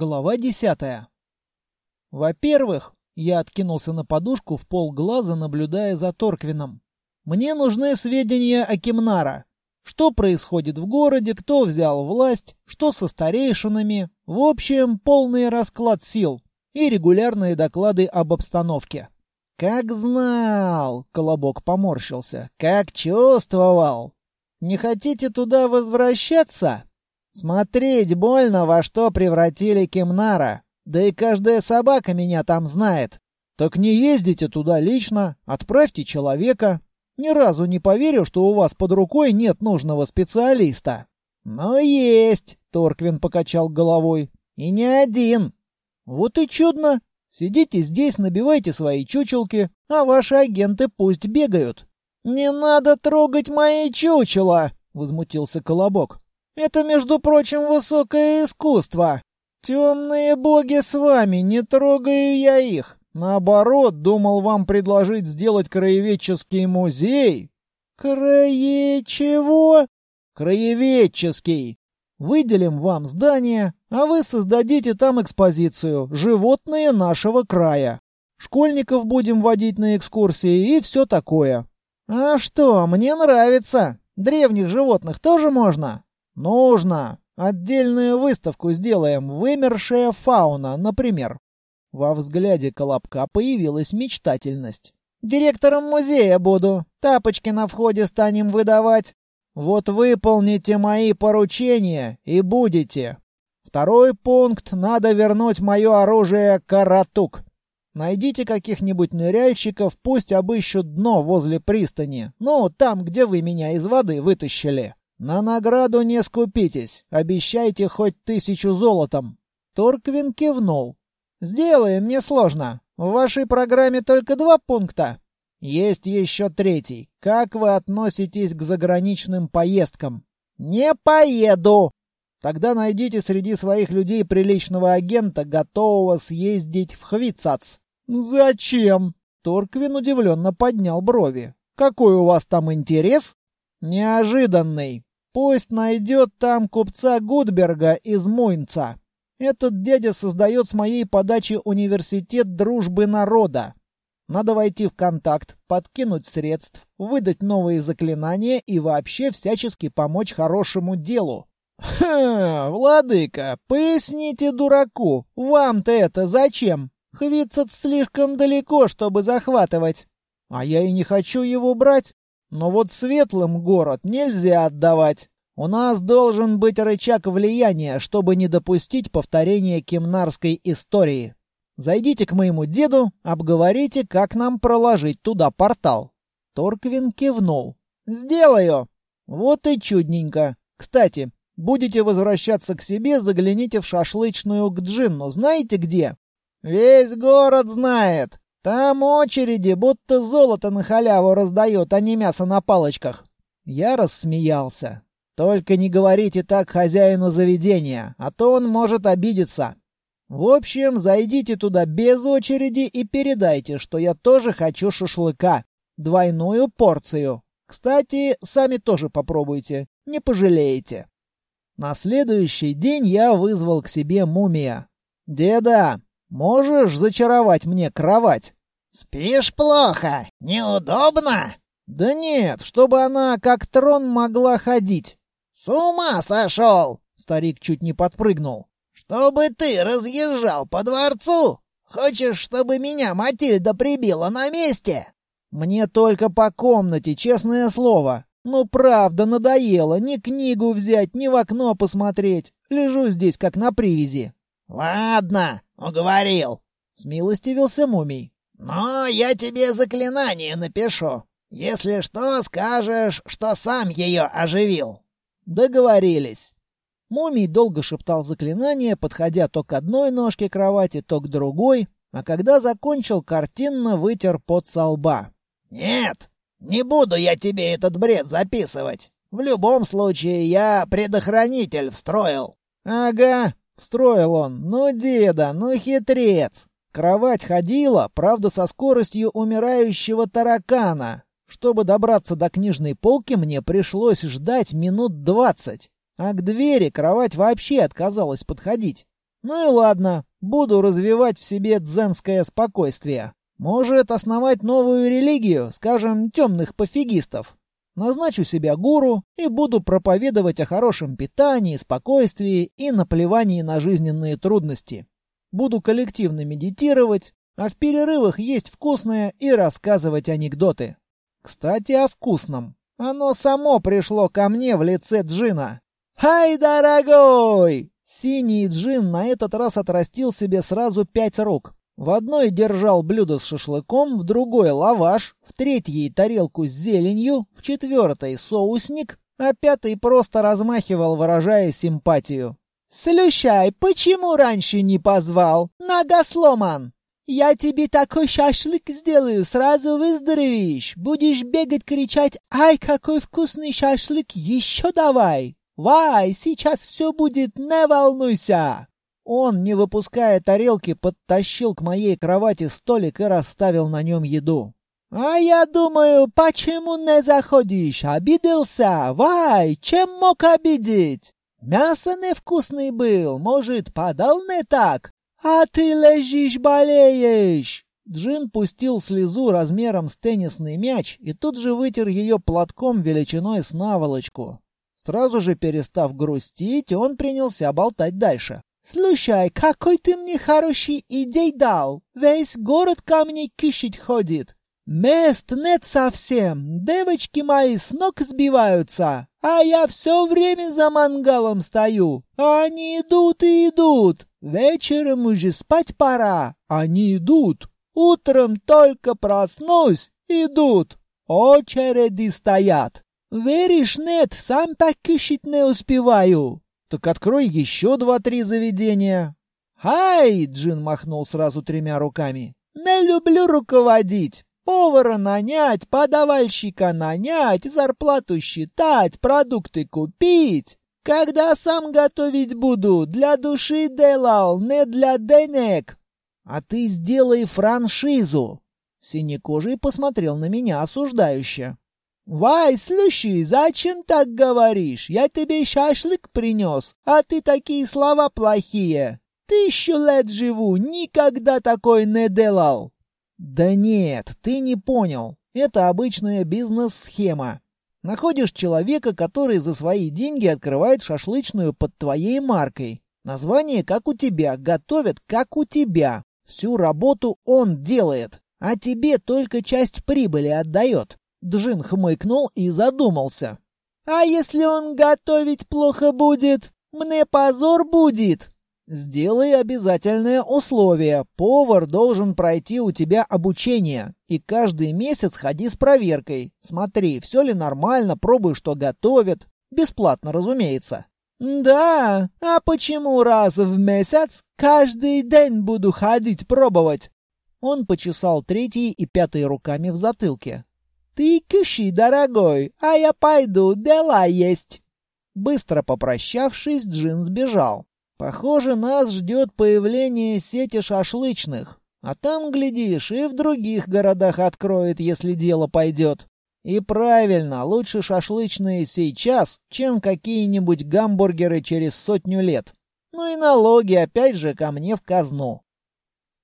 Глава десятая. Во-первых, я откинулся на подушку в полглаза, наблюдая за Торквином. Мне нужны сведения о Кимнара. Что происходит в городе, кто взял власть, что со старейшинами. В общем, полный расклад сил и регулярные доклады об обстановке. «Как знал!» — Колобок поморщился. «Как чувствовал! Не хотите туда возвращаться?» Смотреть больно, во что превратили Кемнара. Да и каждая собака меня там знает. Так не ездите туда лично, отправьте человека. Ни разу не поверю, что у вас под рукой нет нужного специалиста. Но есть, Торквин покачал головой. И не один. Вот и чудно. Сидите здесь, набивайте свои чучелки, а ваши агенты пусть бегают. Не надо трогать мои чучела, возмутился Колобок. Это, между прочим, высокое искусство. Темные боги с вами, не трогаю я их. Наоборот, думал вам предложить сделать краеведческий музей. Крае чего? Краеведческий. Выделим вам здание, а вы создадите там экспозицию «Животные нашего края». Школьников будем водить на экскурсии и все такое. А что, мне нравится. Древних животных тоже можно? «Нужно! Отдельную выставку сделаем, вымершая фауна, например». Во взгляде Колобка появилась мечтательность. «Директором музея буду. Тапочки на входе станем выдавать. Вот выполните мои поручения и будете. Второй пункт — надо вернуть мое оружие «Каратук». Найдите каких-нибудь ныряльщиков, пусть обыщут дно возле пристани. Ну, там, где вы меня из воды вытащили. «На награду не скупитесь, обещайте хоть тысячу золотом». Торквин кивнул. «Сделаем, несложно. В вашей программе только два пункта. Есть еще третий. Как вы относитесь к заграничным поездкам?» «Не поеду!» Тогда найдите среди своих людей приличного агента, готового съездить в Хвицац. «Зачем?» Торквин удивленно поднял брови. «Какой у вас там интерес?» «Неожиданный. Пусть найдет там купца Гудберга из Мойнца. Этот дядя создает с моей подачи университет дружбы народа. Надо войти в контакт, подкинуть средств, выдать новые заклинания и вообще всячески помочь хорошему делу. «Ха, владыка, поясните дураку, вам-то это зачем? Хвицат слишком далеко, чтобы захватывать. А я и не хочу его брать. Но вот светлым город нельзя отдавать. У нас должен быть рычаг влияния, чтобы не допустить повторения кемнарской истории. Зайдите к моему деду, обговорите, как нам проложить туда портал. Торквин кивнул. Сделаю. Вот и чудненько. Кстати, будете возвращаться к себе, загляните в шашлычную к Джинну. Знаете где? Весь город знает. Там очереди, будто золото на халяву раздает, а не мясо на палочках. Я рассмеялся. Только не говорите так хозяину заведения, а то он может обидеться. В общем, зайдите туда без очереди и передайте, что я тоже хочу шашлыка. Двойную порцию. Кстати, сами тоже попробуйте, не пожалеете. На следующий день я вызвал к себе мумия. «Деда, Можешь зачаровать мне кровать?» «Спишь плохо? Неудобно?» «Да нет, чтобы она как трон могла ходить». «С ума сошел!» — старик чуть не подпрыгнул. «Чтобы ты разъезжал по дворцу? Хочешь, чтобы меня Матильда прибила на месте?» «Мне только по комнате, честное слово. Ну, правда, надоело ни книгу взять, ни в окно посмотреть. Лежу здесь, как на привязи». «Ладно, уговорил», — смилостивился мумий. «Но я тебе заклинание напишу. Если что, скажешь, что сам ее оживил». Договорились. Мумий долго шептал заклинание, подходя то к одной ножке кровати, то к другой, а когда закончил, картинно вытер пот со лба. «Нет, не буду я тебе этот бред записывать. В любом случае, я предохранитель встроил». «Ага, Строил он. Ну, деда, ну хитрец. Кровать ходила, правда, со скоростью умирающего таракана. Чтобы добраться до книжной полки, мне пришлось ждать минут двадцать. А к двери кровать вообще отказалась подходить. Ну и ладно, буду развивать в себе дзенское спокойствие. Может, основать новую религию, скажем, темных пофигистов. Назначу себя гуру и буду проповедовать о хорошем питании, спокойствии и наплевании на жизненные трудности. Буду коллективно медитировать, а в перерывах есть вкусное и рассказывать анекдоты. Кстати, о вкусном. Оно само пришло ко мне в лице Джина. «Ай, дорогой!» Синий Джин на этот раз отрастил себе сразу пять рук. В одной держал блюдо с шашлыком, в другой — лаваш, в третьей — тарелку с зеленью, в четвертой — соусник, а пятый просто размахивал, выражая симпатию. «Слющай, почему раньше не позвал? Нога сломан! Я тебе такой шашлык сделаю, сразу выздоровеешь. Будешь бегать, кричать «Ай, какой вкусный шашлык, еще давай!» «Вай, сейчас все будет, не волнуйся!» Он, не выпуская тарелки, подтащил к моей кровати столик и расставил на нем еду. «А я думаю, почему не заходишь? Обиделся? Вай, чем мог обидеть? Мясо невкусный был, может, подал не так? А ты лежишь, болеешь!» Джин пустил слезу размером с теннисный мяч и тут же вытер ее платком величиной с наволочку. Сразу же перестав грустить, он принялся болтать дальше. «Слушай, какой ты мне хороший идей дал! Весь город ко мне кишить ходит! Мест нет совсем, девочки мои с ног сбиваются, а я все время за мангалом стою. Они идут и идут. Вечером уже спать пора. Они идут. Утром только проснусь, идут. Очереди стоят. Веришь, нет, сам покушать не успеваю. Так открой еще два-три заведения. Хай! Джин махнул сразу тремя руками. Не люблю руководить. Повара нанять, подавальщика нанять, зарплату считать, продукты купить. Когда сам готовить буду, для души делал, не для денег. А ты сделай франшизу. Синекожий посмотрел на меня осуждающе. «Вай, слушай, зачем так говоришь? Я тебе шашлык принес, а ты такие слова плохие. Тысячу лет живу, никогда такой не делал». «Да нет, ты не понял. Это обычная бизнес-схема. Находишь человека, который за свои деньги открывает шашлычную под твоей маркой. Название как у тебя, готовят как у тебя. Всю работу он делает, а тебе только часть прибыли отдает. Джин хмыкнул и задумался. «А если он готовить плохо будет? Мне позор будет!» «Сделай обязательное условие. Повар должен пройти у тебя обучение. И каждый месяц ходи с проверкой. Смотри, все ли нормально, пробуй, что готовят. Бесплатно, разумеется». «Да, а почему раз в месяц каждый день буду ходить пробовать?» Он почесал третий и пятый руками в затылке. «Ты киши, дорогой, а я пойду, дела есть». Быстро попрощавшись, Джин сбежал. Похоже, нас ждет появление сети шашлычных. А там, глядишь, и в других городах откроет, если дело пойдет. И правильно, лучше шашлычные сейчас, чем какие-нибудь гамбургеры через сотню лет. Ну и налоги опять же ко мне в казну.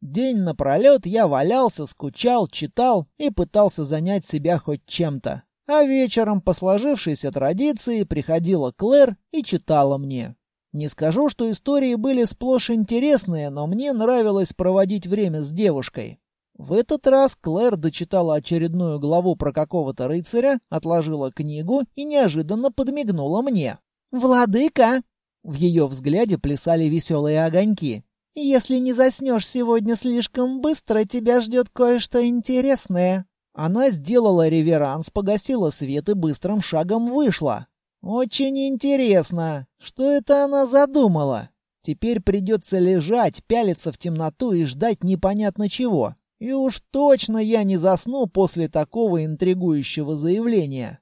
День напролет я валялся, скучал, читал и пытался занять себя хоть чем-то. А вечером, по сложившейся традиции, приходила Клэр и читала мне. Не скажу, что истории были сплошь интересные, но мне нравилось проводить время с девушкой. В этот раз Клэр дочитала очередную главу про какого-то рыцаря, отложила книгу и неожиданно подмигнула мне. «Владыка!» В ее взгляде плясали веселые огоньки. Если не заснешь сегодня слишком быстро, тебя ждет кое-что интересное». Она сделала реверанс, погасила свет и быстрым шагом вышла. «Очень интересно. Что это она задумала? Теперь придется лежать, пялиться в темноту и ждать непонятно чего. И уж точно я не засну после такого интригующего заявления».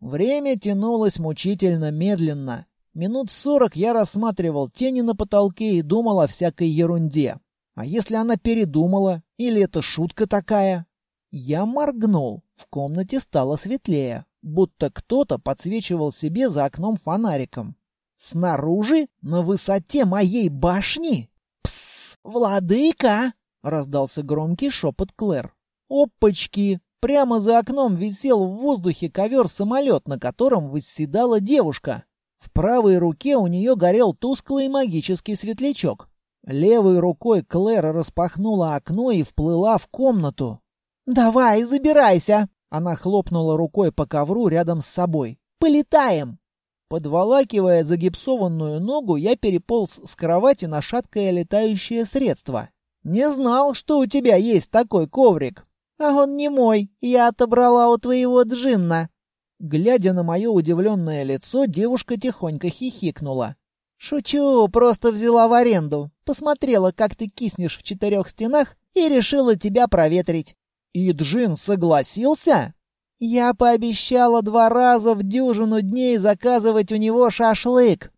Время тянулось мучительно медленно. Минут сорок я рассматривал тени на потолке и думал о всякой ерунде. А если она передумала? Или это шутка такая? Я моргнул. В комнате стало светлее, будто кто-то подсвечивал себе за окном фонариком. Снаружи? На высоте моей башни? Пс, владыка! Раздался громкий шепот Клэр. Опачки! Прямо за окном висел в воздухе ковер-самолет, на котором восседала девушка. В правой руке у нее горел тусклый магический светлячок. Левой рукой Клэр распахнула окно и вплыла в комнату. «Давай, забирайся!» Она хлопнула рукой по ковру рядом с собой. «Полетаем!» Подволакивая загипсованную ногу, я переполз с кровати на шаткое летающее средство. «Не знал, что у тебя есть такой коврик!» «А он не мой, я отобрала у твоего джинна!» Глядя на мое удивленное лицо, девушка тихонько хихикнула. «Шучу, просто взяла в аренду. Посмотрела, как ты киснешь в четырех стенах, и решила тебя проветрить. И Джин согласился? Я пообещала два раза в дюжину дней заказывать у него шашлык.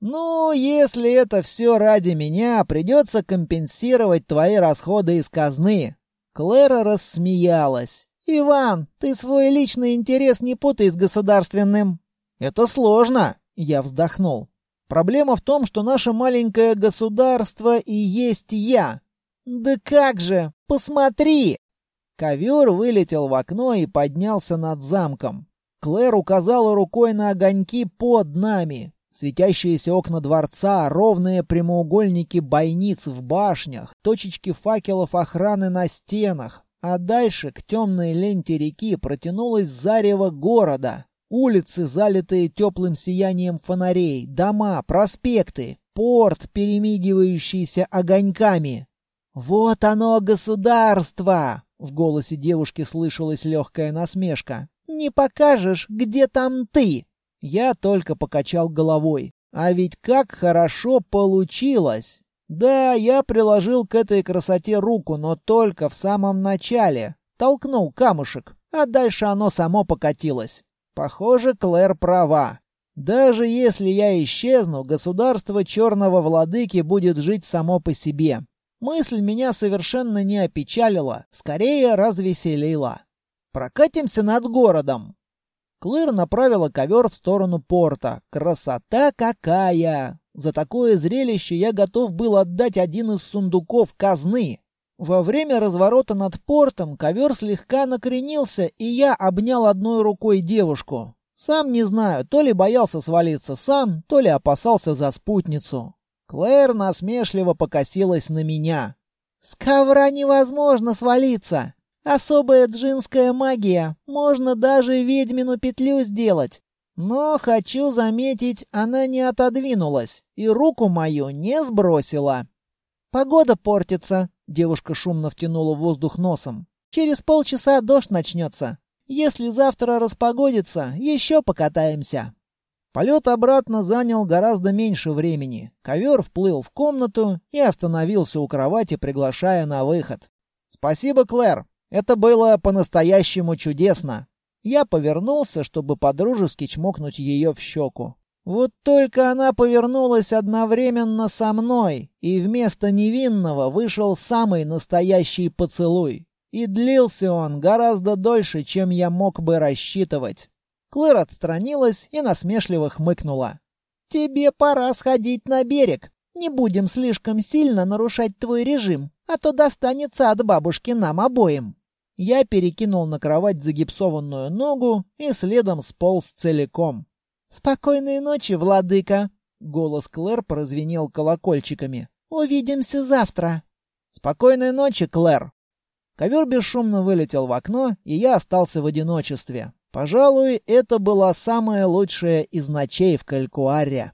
Ну, если это все ради меня, придется компенсировать твои расходы из казны. Клэра рассмеялась. «Иван, ты свой личный интерес не путай с государственным». «Это сложно», — я вздохнул. «Проблема в том, что наше маленькое государство и есть я». «Да как же! Посмотри!» Ковер вылетел в окно и поднялся над замком. Клэр указала рукой на огоньки под нами. Светящиеся окна дворца, ровные прямоугольники бойниц в башнях, точечки факелов охраны на стенах. А дальше к темной ленте реки протянулось зарево города. Улицы, залитые теплым сиянием фонарей, дома, проспекты, порт, перемигивающийся огоньками. «Вот оно, государство!» В голосе девушки слышалась легкая насмешка. «Не покажешь, где там ты?» Я только покачал головой. А ведь как хорошо получилось! Да, я приложил к этой красоте руку, но только в самом начале. Толкнул камушек, а дальше оно само покатилось. Похоже, Клэр права. Даже если я исчезну, государство черного владыки будет жить само по себе. Мысль меня совершенно не опечалила, скорее развеселила. Прокатимся над городом. Клэр направила ковер в сторону порта. Красота какая! За такое зрелище я готов был отдать один из сундуков казны. Во время разворота над портом ковер слегка накренился, и я обнял одной рукой девушку. Сам не знаю, то ли боялся свалиться сам, то ли опасался за спутницу. Клэр насмешливо покосилась на меня. «С ковра невозможно свалиться. Особая джинская магия. Можно даже ведьмину петлю сделать. Но, хочу заметить, она не отодвинулась и руку мою не сбросила. «Погода портится», — девушка шумно втянула воздух носом. «Через полчаса дождь начнется. Если завтра распогодится, еще покатаемся». Полет обратно занял гораздо меньше времени. Ковер вплыл в комнату и остановился у кровати, приглашая на выход. «Спасибо, Клэр. Это было по-настоящему чудесно». Я повернулся, чтобы подружески чмокнуть ее в щеку. Вот только она повернулась одновременно со мной, и вместо невинного вышел самый настоящий поцелуй. И длился он гораздо дольше, чем я мог бы рассчитывать. Клэр отстранилась и насмешливо хмыкнула. «Тебе пора сходить на берег. Не будем слишком сильно нарушать твой режим, а то достанется от бабушки нам обоим». Я перекинул на кровать загипсованную ногу и следом сполз целиком. «Спокойной ночи, владыка!» Голос Клэр прозвенел колокольчиками. «Увидимся завтра!» «Спокойной ночи, Клэр!» Ковер бесшумно вылетел в окно, и я остался в одиночестве. Пожалуй, это была самая лучшая из ночей в Калькуаре.